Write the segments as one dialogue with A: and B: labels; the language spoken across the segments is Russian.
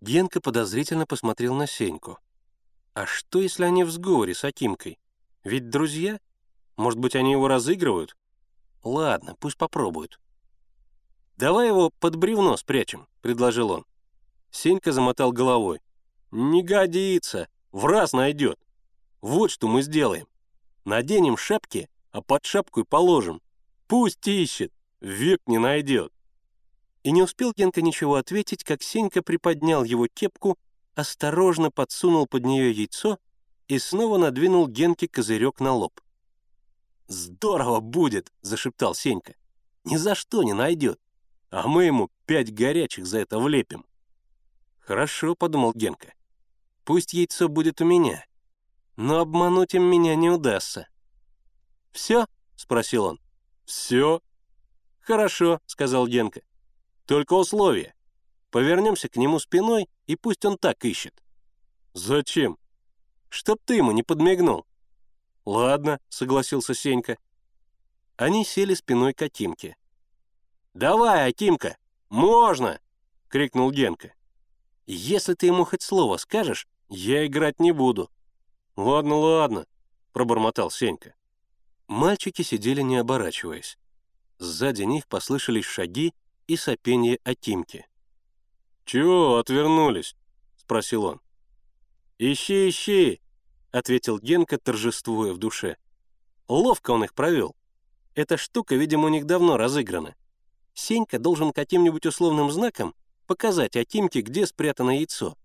A: Генка подозрительно посмотрел на Сеньку. «А что, если они в сговоре с Акимкой? Ведь друзья? Может быть, они его разыгрывают? Ладно, пусть попробуют». «Давай его под бревно спрячем», — предложил он. Сенька замотал головой. «Не годится, в раз найдет. Вот что мы сделаем. Наденем шапки, а под шапку и положим. Пусть ищет, век не найдет». И не успел Генка ничего ответить, как Сенька приподнял его кепку, осторожно подсунул под нее яйцо и снова надвинул Генке козырек на лоб. «Здорово будет!» — зашептал Сенька. «Ни за что не найдет, а мы ему пять горячих за это влепим». «Хорошо», — подумал Генка. «Пусть яйцо будет у меня, но обмануть им меня не удастся». «Все?» — спросил он. «Все». «Хорошо», — сказал Генка. «Только условие. Повернемся к нему спиной, и пусть он так ищет». «Зачем?» «Чтоб ты ему не подмигнул». «Ладно», — согласился Сенька. Они сели спиной к Акимке. «Давай, Акимка, можно!» — крикнул Генка. Если ты ему хоть слово скажешь, я играть не буду». «Ладно, ладно», — пробормотал Сенька. Мальчики сидели не оборачиваясь. Сзади них послышались шаги и сопение Акимки. «Чего отвернулись?» — спросил он. «Ищи, ищи!» — ответил Генка, торжествуя в душе. Ловко он их провел. Эта штука, видимо, у них давно разыграна. Сенька должен каким-нибудь условным знаком показать Акимке, где спрятано яйцо.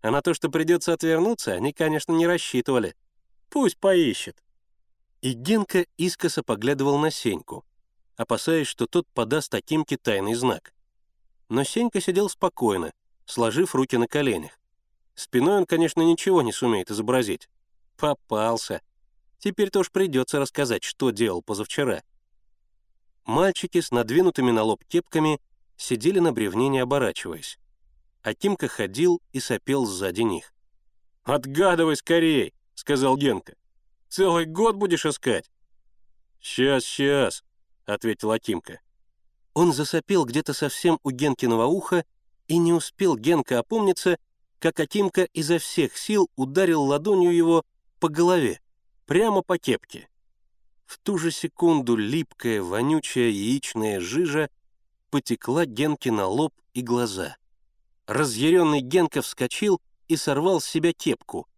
A: А на то, что придется отвернуться, они, конечно, не рассчитывали. Пусть поищет. И Генка искоса поглядывал на Сеньку, опасаясь, что тот подаст Акимке тайный знак. Но Сенька сидел спокойно, сложив руки на коленях. Спиной он, конечно, ничего не сумеет изобразить. Попался. Теперь-то уж придется рассказать, что делал позавчера. Мальчики с надвинутыми на лоб кепками сидели на бревне, не оборачиваясь. А Кимка ходил и сопел сзади них. «Отгадывай скорей!» — сказал Генка. «Целый год будешь искать?» «Сейчас, сейчас», — ответил Акимка. Он засопел где-то совсем у Генкиного уха, и не успел Генка опомниться, как Акимка изо всех сил ударил ладонью его по голове, прямо по кепке. В ту же секунду липкая, вонючая яичная жижа потекла Генке на лоб и глаза. Разъяренный Генка вскочил и сорвал с себя кепку.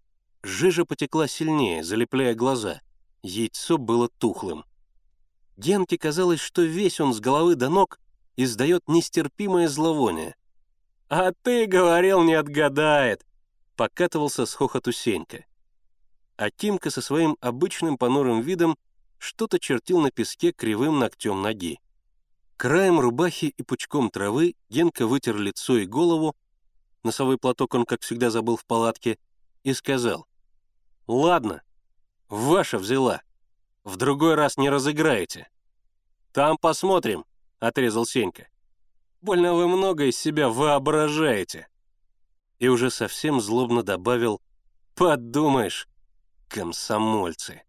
A: Жижа потекла сильнее, залепляя глаза. Яйцо было тухлым. Генке казалось, что весь он с головы до ног издает нестерпимое зловоние. «А ты говорил, не отгадает!» — покатывался с хохоту Сенька. А Тимка со своим обычным понурым видом что-то чертил на песке кривым ногтем ноги. Краем рубахи и пучком травы Генка вытер лицо и голову, носовой платок он, как всегда, забыл в палатке, и сказал, «Ладно, ваша взяла, в другой раз не разыграете». «Там посмотрим», — отрезал Сенька. «Больно вы много из себя воображаете». И уже совсем злобно добавил, «Подумаешь, комсомольцы».